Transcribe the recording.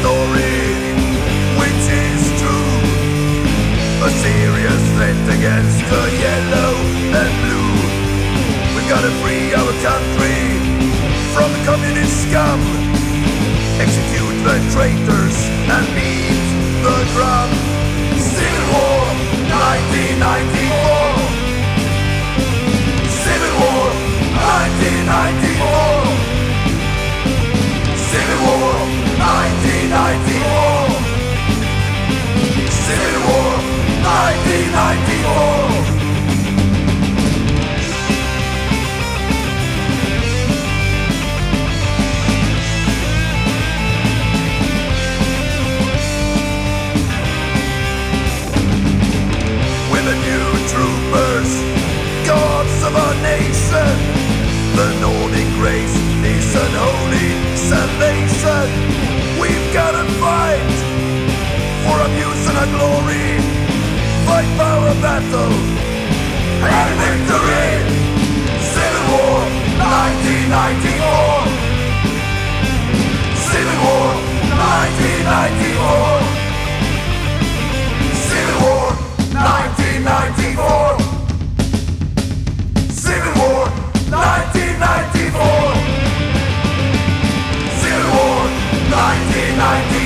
story which is true. A serious threat against the yellow and blue. We've got to free our country from the communist scum. Execute the traitors and beat the drum. Civil War 1994. Civil War 1994. We've gotta fight for abuse and our glory. Fight for our battle and victory. Civil War 1994. find me.